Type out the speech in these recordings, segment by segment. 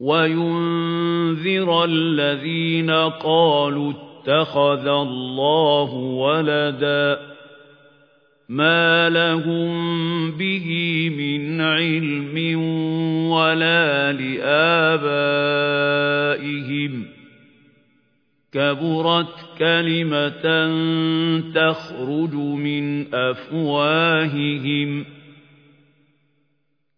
وينذر الذين قالوا اتخذ الله ولدا ما لهم به من علم ولا لآبائهم كبرت كلمة تخرج من أفواههم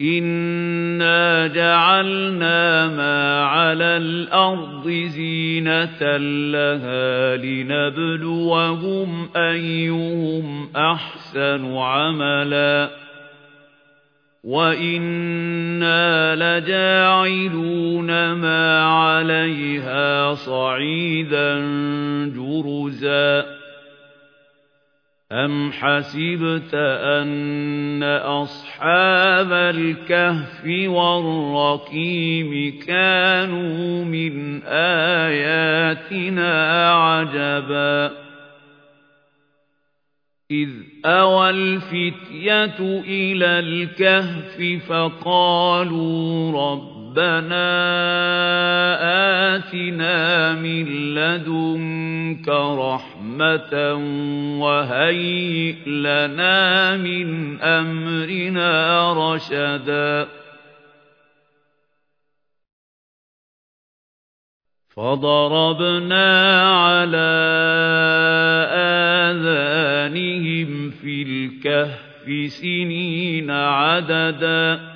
إِنَّا جَعَلْنَا مَا عَلَى الْأَرْضِ زِينَةً لَهَا لِنَبْلُوَهُمْ أَيُّهُمْ أَحْسَنُ عَمَلًا وَإِنَّا لَجَاعِلُونَ مَا عَلَيْهَا صَعِيدًا جُرُزًا أَمْ حَسِبْتَ أَنَّ أَصْحَابَ الْكَهْفِ وَالرَّقِيمِ كَانُوا مِنْ آيَاتِنَا عَجَبًا إِذْ أَوَى الْفِتْيَةُ إِلَى الْكَهْفِ فَقَالُوا رَبَّنَا آتِنَا مِن لَّدُنكَ رَحْمَةً وهيئ لنا من أمرنا رشدا. فضربنا على آذانهم في الكهف سنين عددا.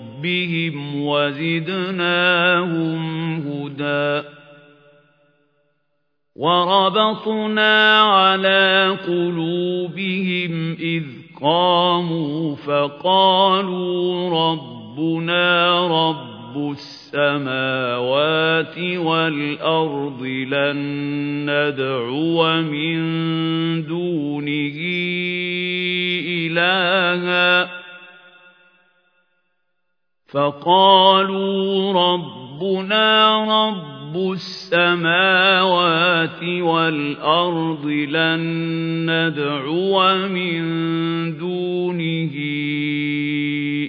ربهم وزدناهم هدى وربطنا على قلوبهم إذ قاموا فقالوا ربنا رب السماوات والأرض لن ندعو من دونه إلهًا فقالوا ربنا رب السماوات والأرض لن ندعو من دونه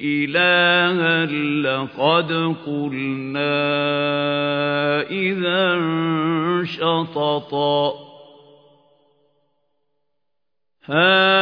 إلها لقد قلنا إذا شططا هؤلاء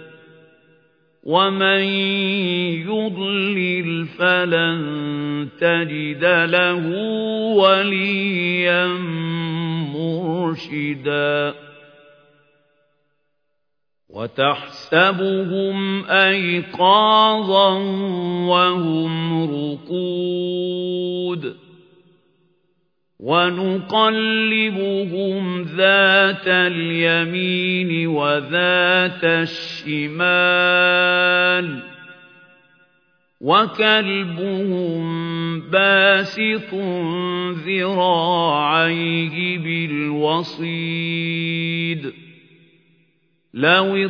وَمَن يُضْلِلْ فَلَن تَجِدَ لَهُ وَلِيًّا مُّرْشِدًا وَتَحْسَبُهُمْ أَيْقَاظًا وَهُمْ رُقُودٌ وَنُقَلِّبُهُمْ ذَاتَ الْيَمِينِ وَذَاتَ الشِّمَالِ وَكَلْبُهُم بَاسِطٌ ذِرَاعَيْهِ بِالْوَصِيدِ لَوِ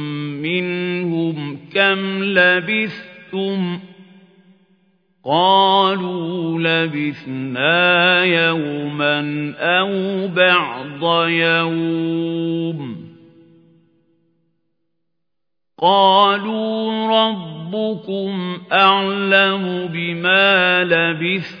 كَمْ لَبِثْتُمْ قَالُوا لَبِثْنَا يَوْمًا أَوْ بَعْضَ يَوْمٍ قَالُوا رَبُّكُمْ أَعْلَمُ بِمَا لَبِثْتُمْ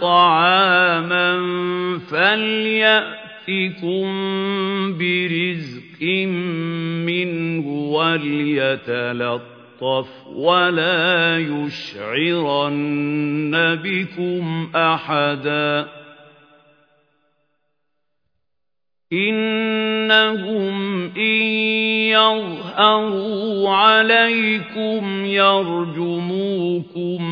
طَعَامًا فَلْيَأْتِكُم بِرِزْقٍ مِّنْهُ وَلْيَتَلَطَّفْ وَلَا يُشْعِرَنَّ بِكُمْ أَحَدًا إِنَّهُمْ إِن يَظْهَرُوا عَلَيْكُمْ يَرْجُمُوكُمْ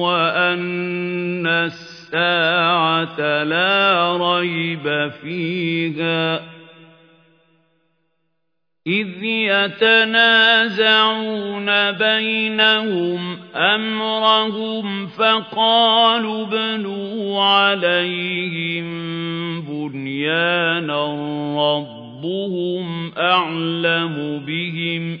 وَأَنَّ السَّاعَةَ لَا رَيْبَ فِيهَا إِذْ يَتَنَازَعُونَ بَيْنَهُمْ أَمْرَهُمْ فَقَالُوا ابْنُوا عَلَيْهِم بُنْيَانًا رَّبُّهُمْ أَعْلَمُ بِهِمْ ۚ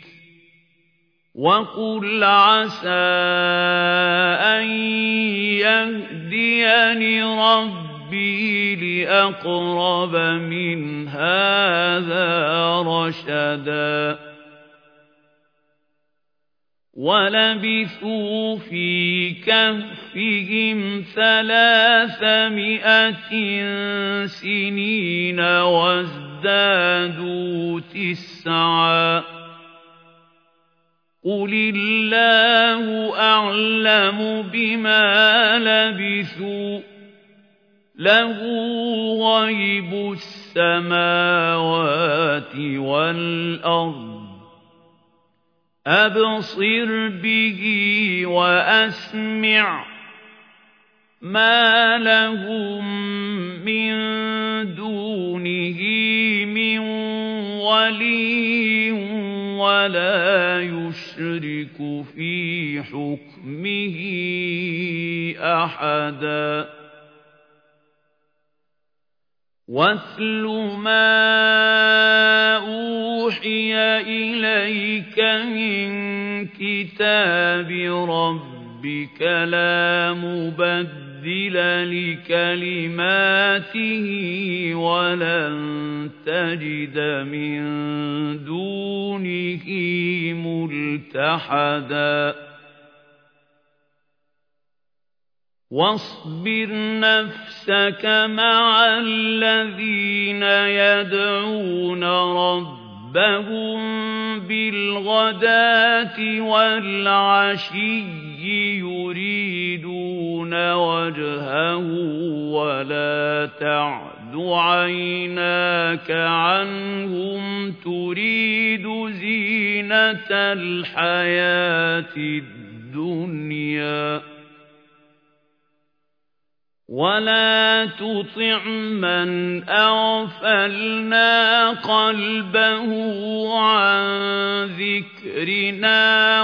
وقل عسى أن يهديني ربي لأقرب من هذا رشدا ولبثوا في كهفهم ثلاثمائة سنين وازدادوا تسعاً قل الله أعلم بما لبثوا له غيب السماوات والأرض أبصر به وأسمع ما لهم من دونه من ولي ولا يشرك في حكمه أحدا واتل ما أوحي إليك من كتاب ربك لا مبدل مُبَدِّلَ لِكَلِمَاتِهِ وَلَن تَجِدَ مِن دُونِهِ مُلْتَحَدًا وَاصْبِرْ نَفْسَكَ مَعَ الَّذِينَ يَدْعُونَ رَبَّهُم بِالْغَدَاةِ وَالْعَشِيِّ يُرِيدُونَ وَجْهَهُ وَلَا تَعْدُ عَيْنَاكَ عَنْهُمْ تُرِيدُ زِينَةَ الْحَيَاةِ الدُّنْيَا وَلَا تُطِعْ مَنْ أَغْفَلْنَا قَلْبَهُ عَنْ ذِكْرِنَا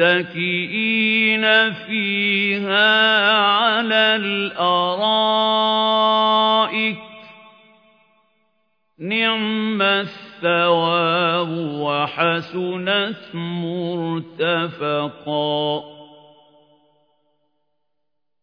متكئين فيها على الأرائك نعم الثواب وحسنت مرتفقا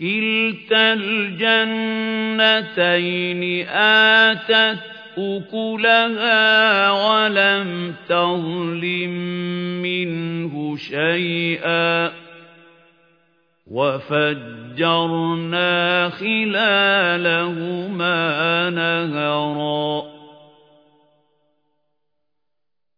كِلْتَا الْجَنَّتَيْنِ آتَتْ أُكُلَهَا وَلَمْ تَظْلِم مِّنْهُ شَيْئًا وَفَجَّرْنَا خِلَالَهُمَا نَهَرًا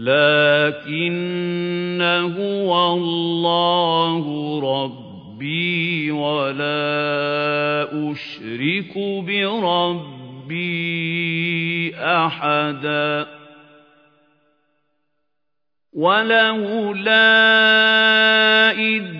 لكن هو الله ربي ولا أشرك بربي أحدا. ولولا إذ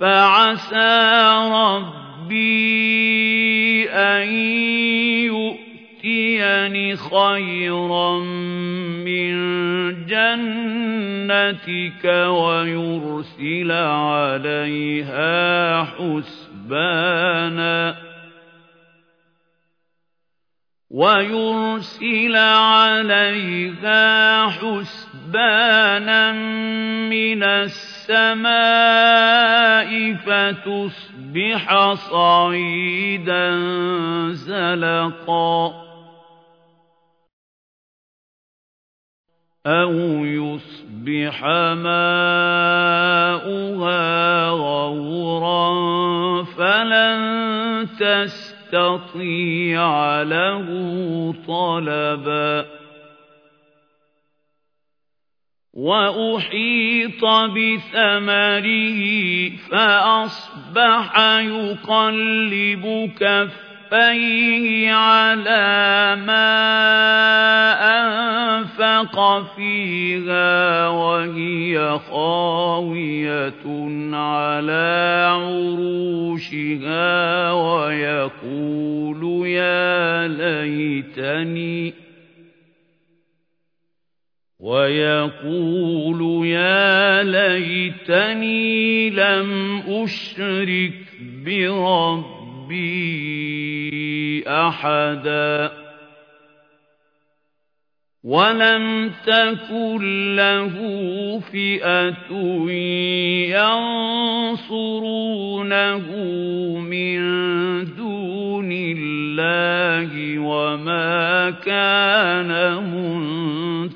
فعسى ربي أن يؤتيني خيرا من جنتك ويرسل عليها حسبانا ويرسل عليها حسبانا من السماء فتصبح صعيدا زلقا أو يصبح ماؤها غورا فلن تستطيع له طلبا وأحيط بثمره فأصبح يقلب كفيه على ما أنفق فيها وهي خاوية على عروشها ويقول يا ليتني ويقول يا ليتني لم أشرك بربي أحدا ولم تكن له فئة ينصرونه من دون الله وما كان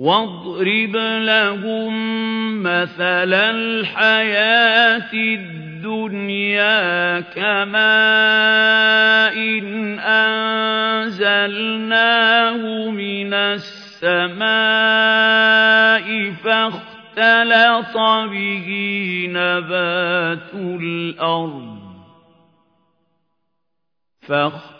واضرب لهم مثل الحياة الدنيا كماء أنزلناه من السماء فاختلط به نبات الأرض فاختلط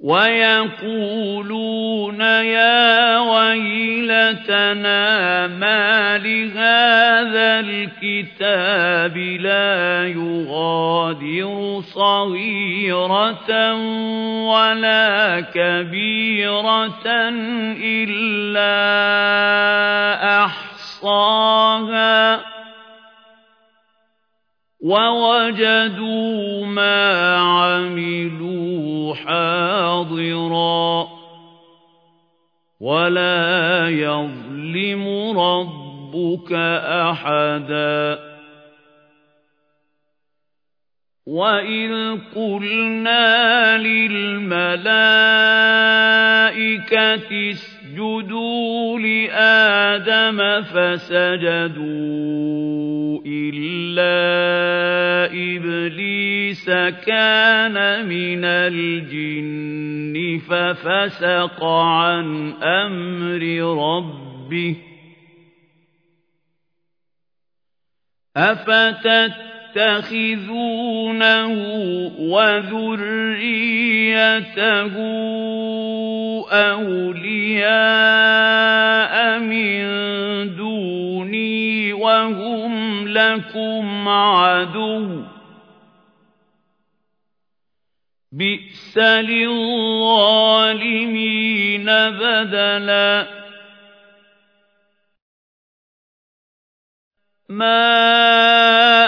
وَيَقُولُونَ يَا وَيْلَتَنَا مَالِ هَذَا الْكِتَابِ لَا يُغَادِرُ صَغِيرَةً وَلَا كَبِيرَةً إِلَّا أَحْصَاهَا وَوَجَدُوا مَا عَمِلُوا حَاضِرًا وَلَا يَظْلِمُ رَبُّكَ أَحَدًا. وَإِذْ قُلْنَا لِلْمَلَائِكَةِ اسْجُدُوا لِآدَمَ فَسَجَدُوا إِلَّا إِبْلِيسَ كَانَ مِنَ الْجِنِّ فَفَسَقَ عَنْ أَمْرِ رَبِّهِ أَفَتَتَّخِذُونَهُ وَذُرِّيَّتَهُ أَوْلِيَاءَ مِن دُونِي وَهُمْ لَكُمْ عَدُوٌّ ۚ بِئْسَ لِلظَّالِمِينَ بَدَلًا مَا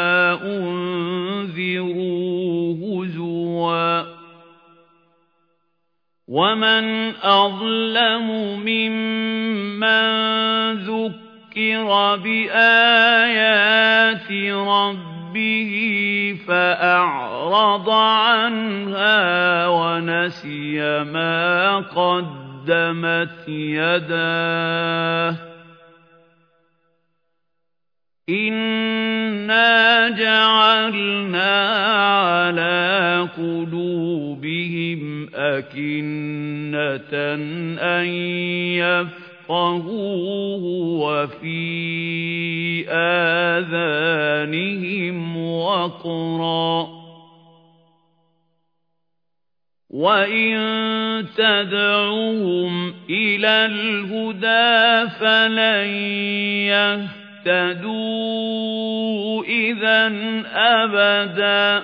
ومن أظلم ممن ذكر بآيات ربه فأعرض عنها ونسي ما قدم قدمت يداه إنا جعلنا على قلوبهم أكنة أن يفقهوه وفي آذانهم وقرا وَإِن تَدْعُهُمْ إِلَى الْهُدَىٰ فَلَن يَهْتَدُوا إِذًا أَبَدًا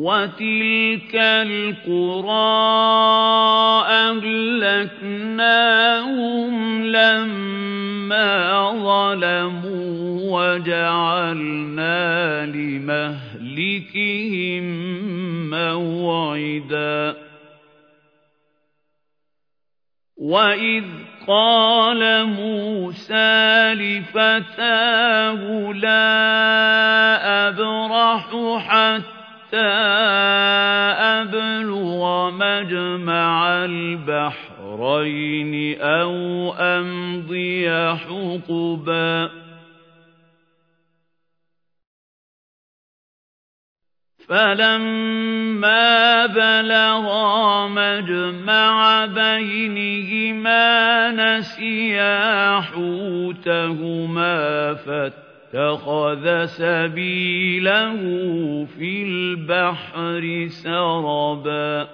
وَتِلْكَ الْقُرَىٰ أَهْلَكْنَاهُمْ لَمَّا ظَلَمُوا وَجَعَلْنَا لِمَهْلِكِهِم مَّوْعِدًا وَإِذْ قَالَ مُوسَىٰ لِفَتَاهُ لَا أَبْرَحُ حَتَّىٰ أَبْلُغَ مَجْمَعَ الْبَحْرَيْنِ أَوْ أَمْضِيَ حُقُبًا فَلَمَّا بَلَغَا مَجْمَعَ بَيْنِهِمَا نَسِيَا حُوتَهُمَا فَاتَّخَذَ اتخذ سبيله في البحر سربا.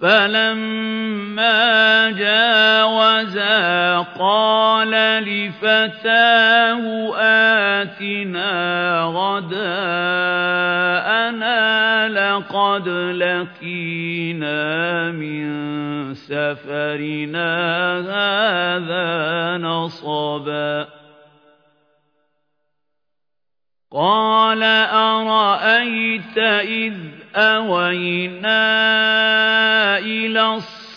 فلما جاوزا قال لفتاه آتنا غداءنا لقد لقينا من سفرنا هذا نصبا. قال أرأيت إذ أوينا إلى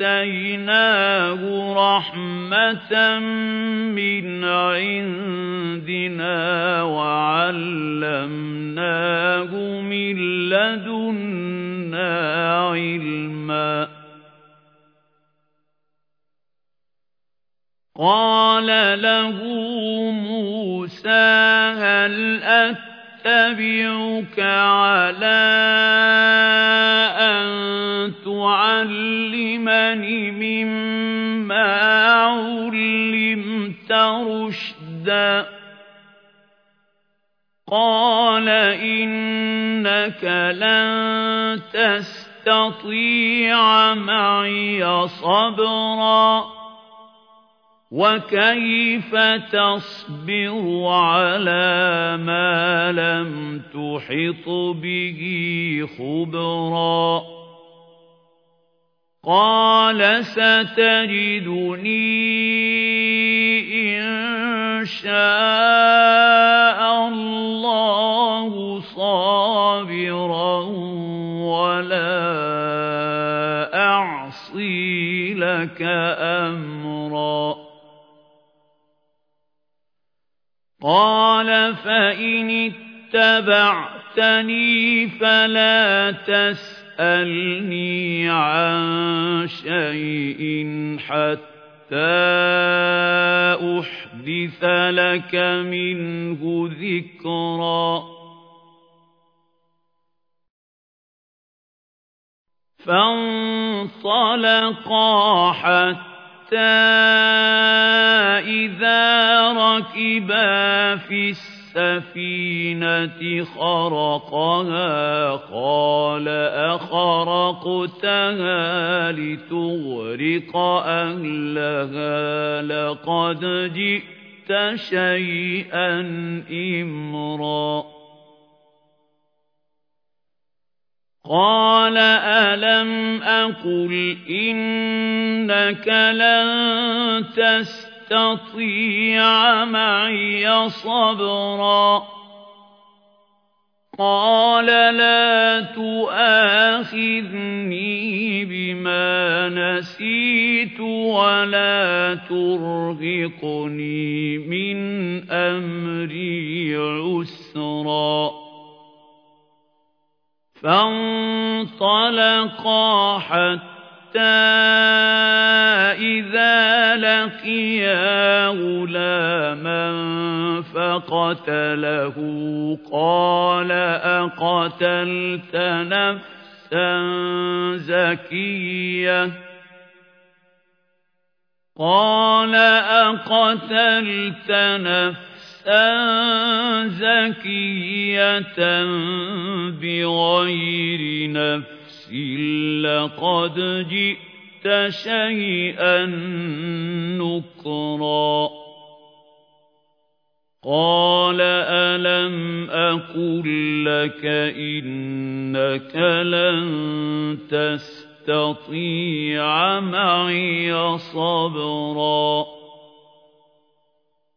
آتيناه رحمة من عندنا وعلمناه من لدنا علما. قال له موسى هل أتبعك على أن تعلمني مما علمت رشدا قال إنك لن تستطيع معي صبرا وكيف تصبر على ما لم تحط به خبرا قال ستجدني إن شاء الله صابرا ولا أعصي لك أمرا قال فإن اتبعتني فلا تسألني عن شيء حتى أحدث لك منه ذكرا فانطلقا حتى حتى إذا ركبا في السفينة خرقها قال أخرقتها لتغرق أهلها لقد جئت شيئا إمرا. قال ألم أقل إنك لن تستطيع معي صبرا قال لا تؤاخذني بما نسيت ولا ترهقني من أمري عسرا فانطلقا حتى لقيا غلاما فقتله قال أقتلت نفسا زكية قال أقتلت نفسا زكية بغير نفس لقد جئت شيئا نكرا. قال ألم أقل لك إنك لن تستطيع معي صبرا؟